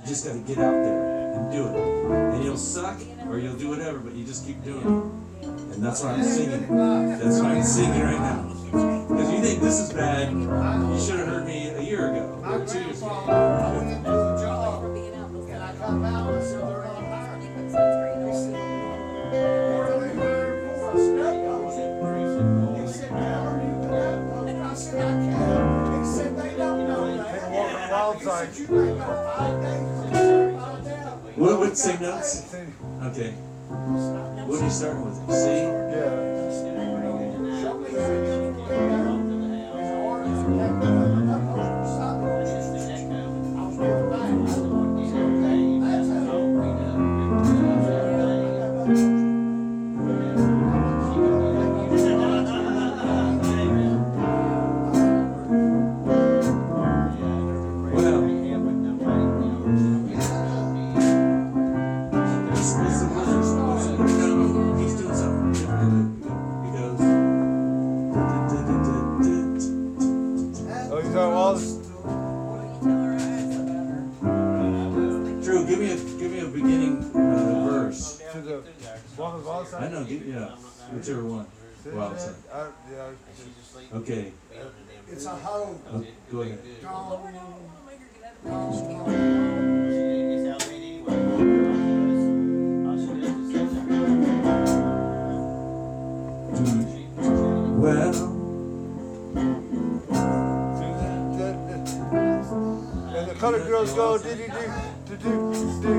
You just got to get out there and do it. And you'll suck or you'll do whatever, but you just keep doing it. And that's why I'm singing. That's why I'm singing right now. Because you think this is bad, you should have heard me a year ago or two years ago. What, would sing notes? Okay. What are you starting with? C? Yeah. go do do do do do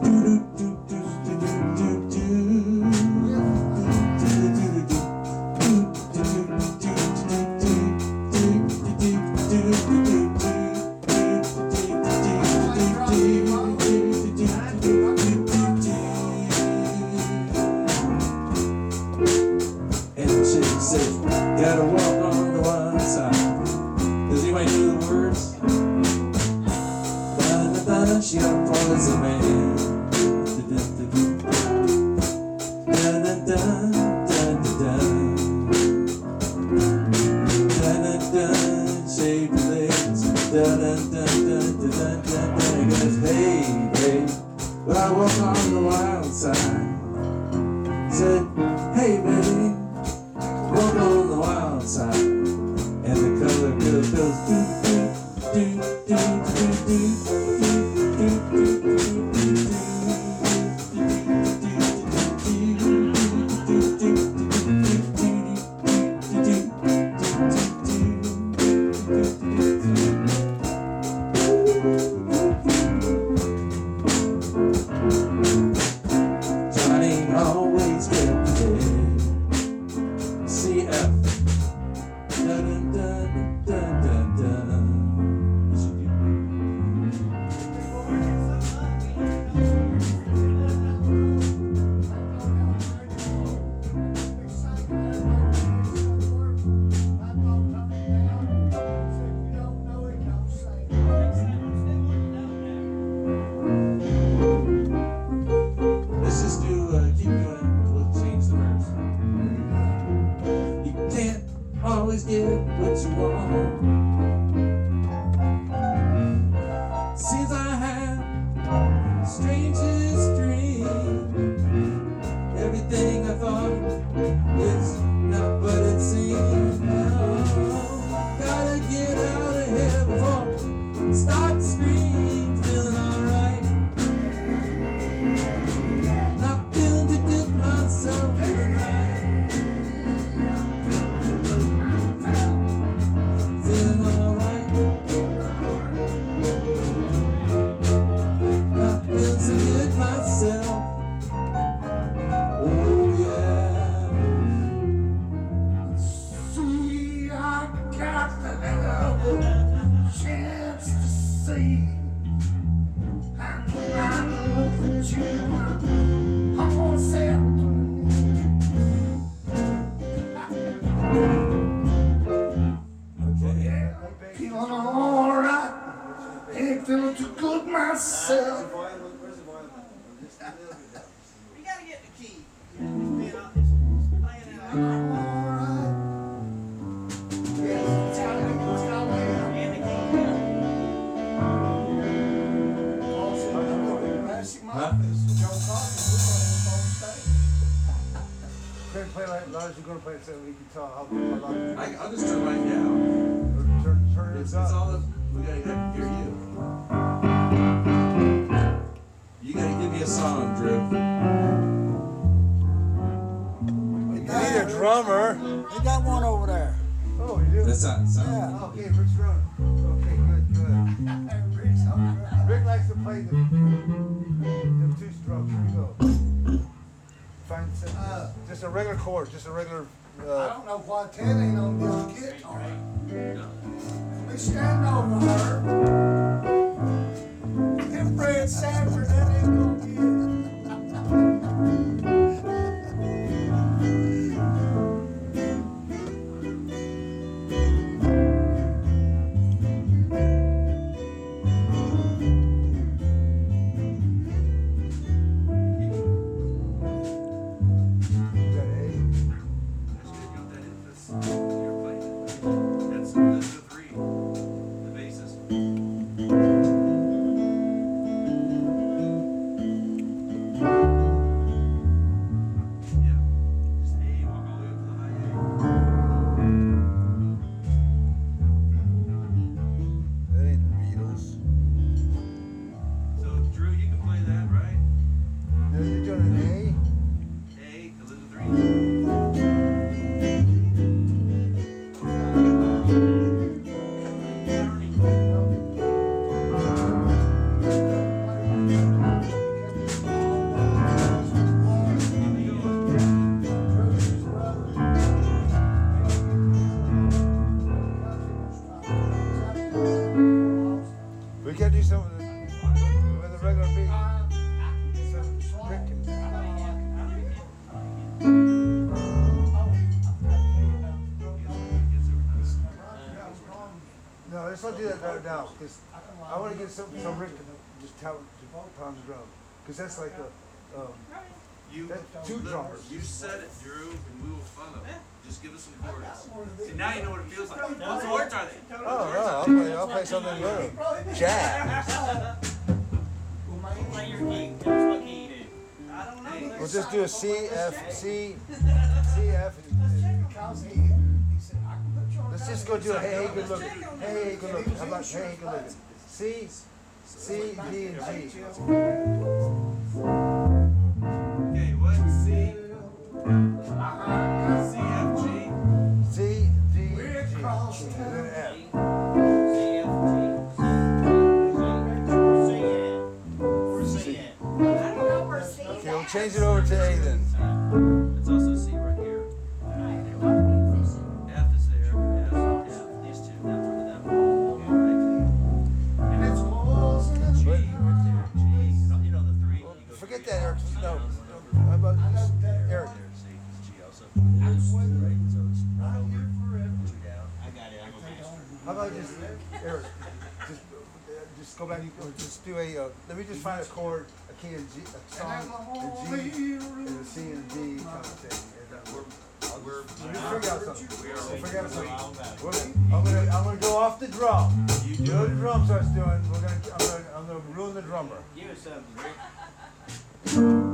do do. the real feels. just what you want. key. Chord, just a regular. I Uh, don't know why Ted ain't on this guitar. We stand over her. Do that right now, because I want to get something so Rick can just tell to pound the drum. Because that's like a, um, You, That's two look, drummers. You said it, Drew, and we will follow. Just give us some chords. See, now you know what it feels like. What chords are they? oh, no, I'll play, I'll play something good. Jazz. Play your key. Tell what key you do. I don't know. We'll just do a C, F, C, C, F, and, let's just go do a hey, hey, good looking. Hey, hey, good looking. How about hey, hey, good looking? C, C, D, and G. Okay, what? C, uh-huh. C, F, G. C, D, G. And then F. C, F, G, C, C, N. C, N. Okay, we'll change it over to A then. Three. that, Eric. No. How about just Eric? I got it. How about just Eric? Just, uh, just go back. Or just do a. Uh, let me just find a chord, a key in G, a song, a G, and a C and D kind of thing. And, uh, we're, We're, let me figure out something. We'll figure out something. We're, I'm gonna, I'm gonna go off the drum. You do what the drum starts doing. We're gonna, I'm gonna, I'm gonna ruin the drummer. Give us something, Rick. You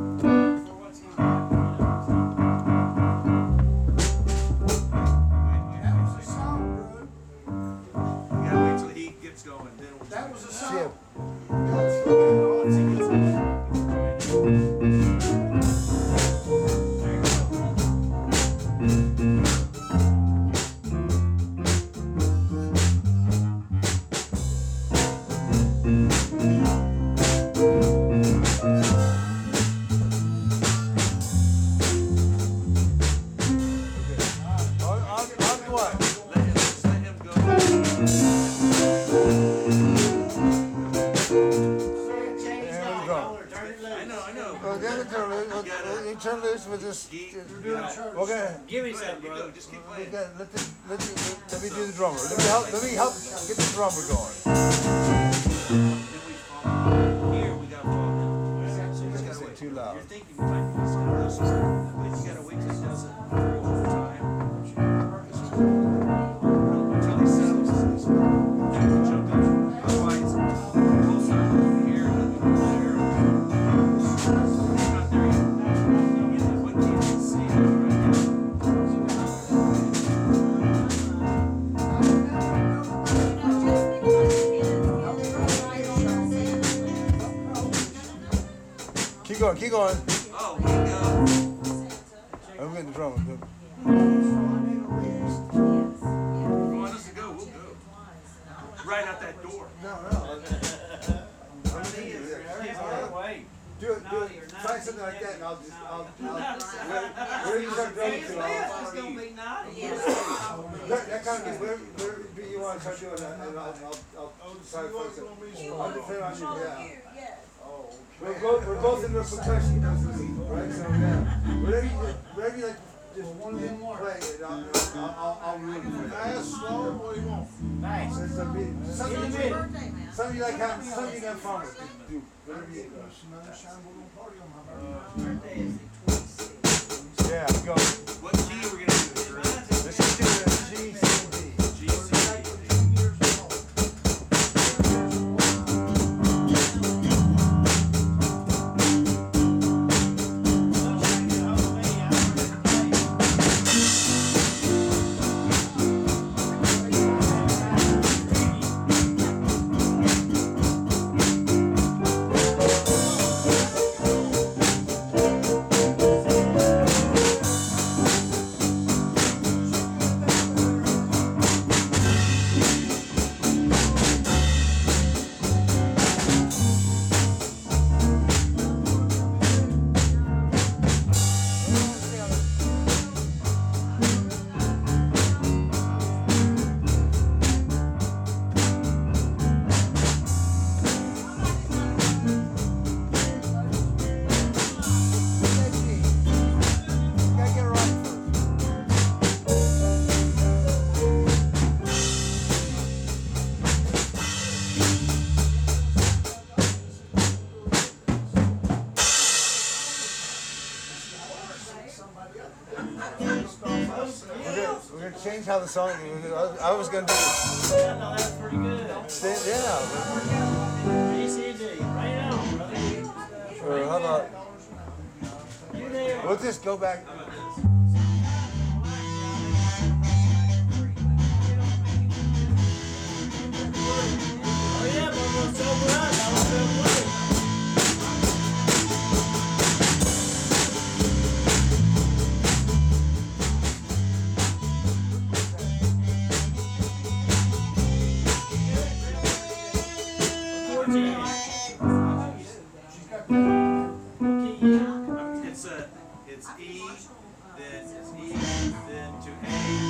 Go ahead, something, you go, brother. just keep playing. got, let, the, let, the, let me do the drummer. Let me help. Let me help get the drummer going. Going, keep going. Oh, here you go. I'm getting the drum. If you want us to go, we'll go. Right out that door. No, no. Do it, do it. Try something like that, and I'll just, I'll, I'll. Where, where you start drumming to, I'll follow you. be naughty. That, that kind of, whatever, whatever beat you want to start doing, that, and I'll, I'll, I'll try to fix it. I'll depend on you, yeah. We're both, we're both in the percussion business, right, so, yeah. Whatever you, whatever you like, just one of them play, and I'll, I'll, I'll, I'll ruin it for you. Fast, slow, what do you want? Nice. It's a beat, something you, something you like having, something you have fun with, do, whatever you. Sunshine, we're how the song. I was- I was gonna do. Yeah, no, that's pretty good. stand- Yeah. A, C, D, right on, brother. Or how about? We'll just go back. Oh, yeah, but sober up. I was play. It's a, it's E, then it's E, then to A,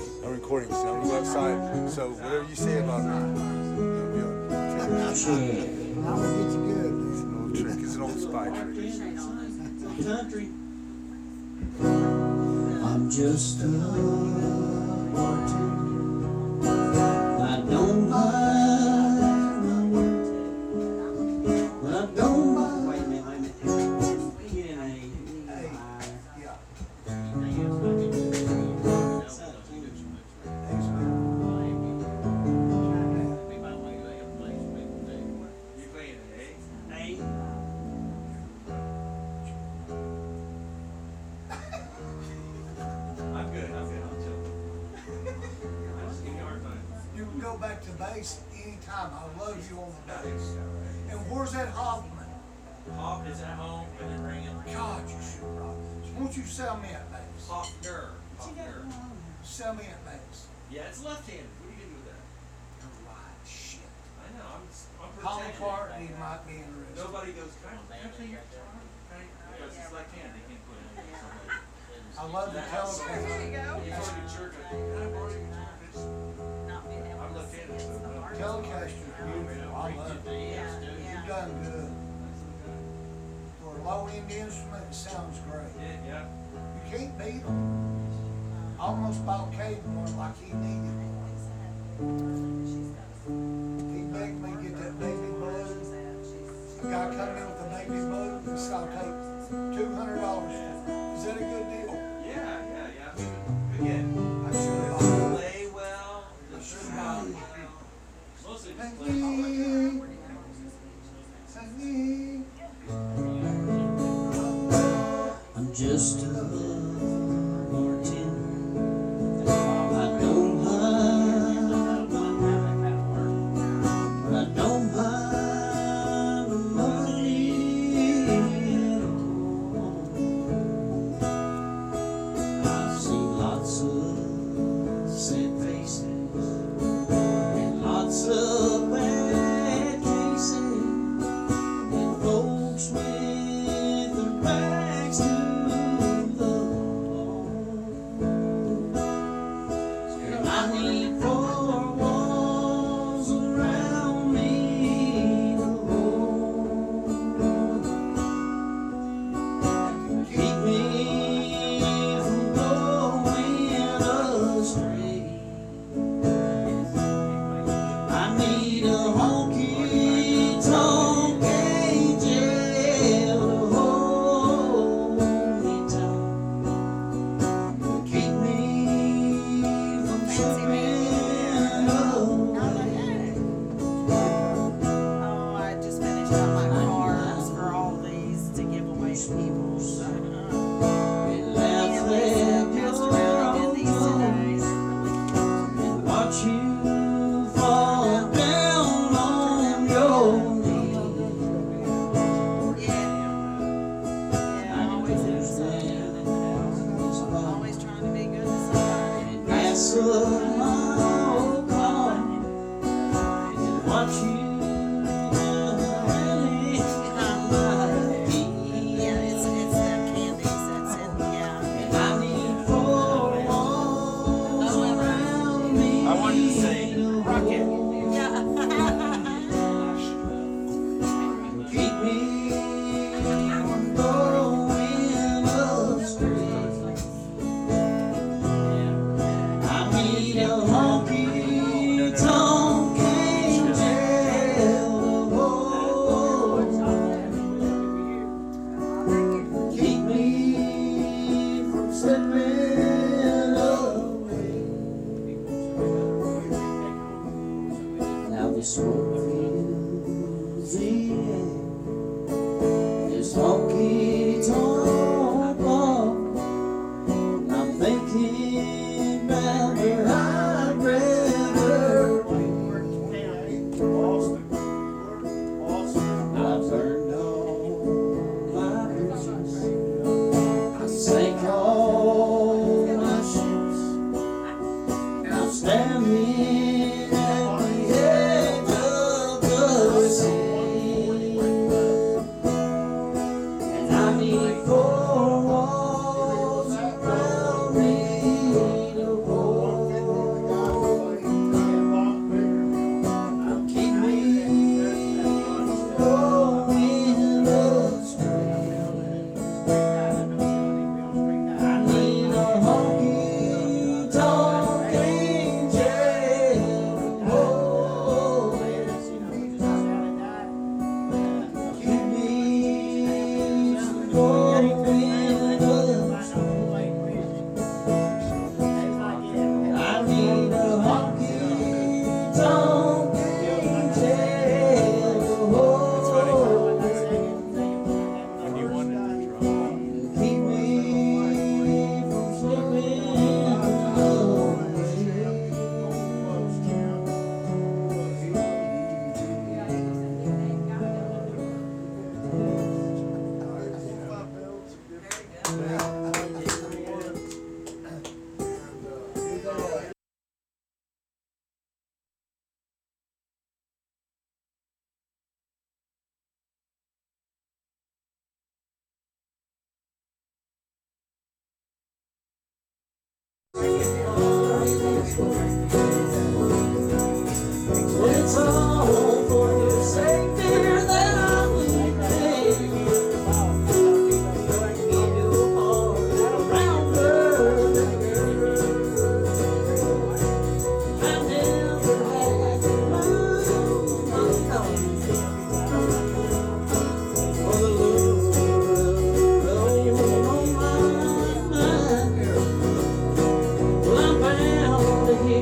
So whatever you say about me, it'll be on. Now we get you good. It's an old trick. It's an old spy trick. Country. I'm just a Nobody goes, can I, play your guitar? Because it's like, man, they can't put it in. I love the telephone. Here you go. Can I borrow your guitar? I'm left-handed, it's so the I love it. Yeah, You've done good. For a low end instrument, it sounds great. Yeah, yeah. You can't beat them. Almost bought Kate one like he needed. one. She's got a come in with a I'll take two hundred dollars. Is that a good deal? Yeah, yeah, yeah. Again, I'm sure they all play well. I'm sure they all play well. Mostly just play well. I'm just a it's all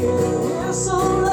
bound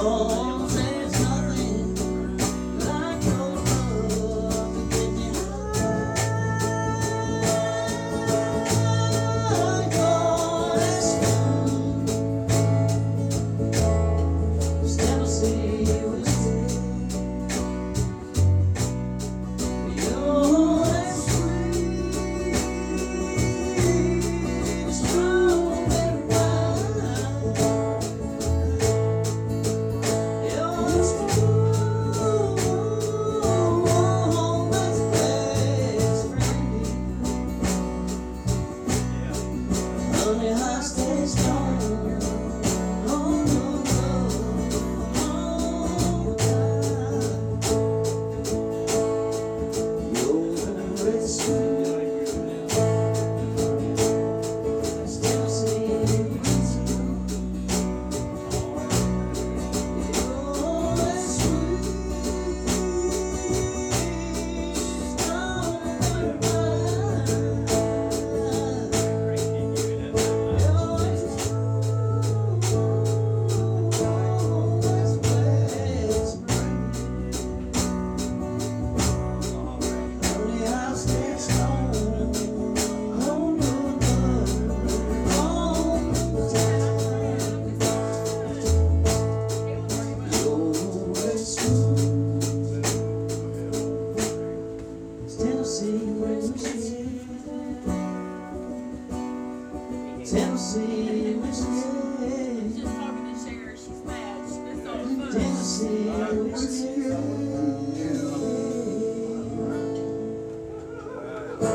哦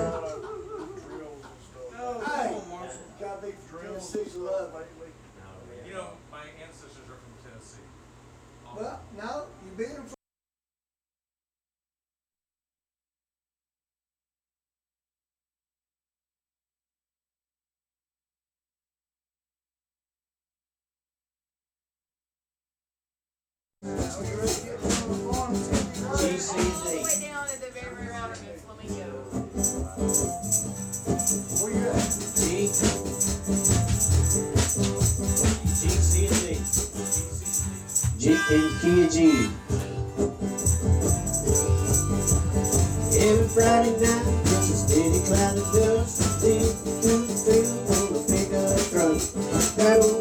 Hey, You know, my ancestors are from Tennessee. Well, no, you Now, you've been get down the farm all the way down the very In key G. Every Friday night, it's a steady cloud of dust. Deep through the field, pull the finger drum. That'll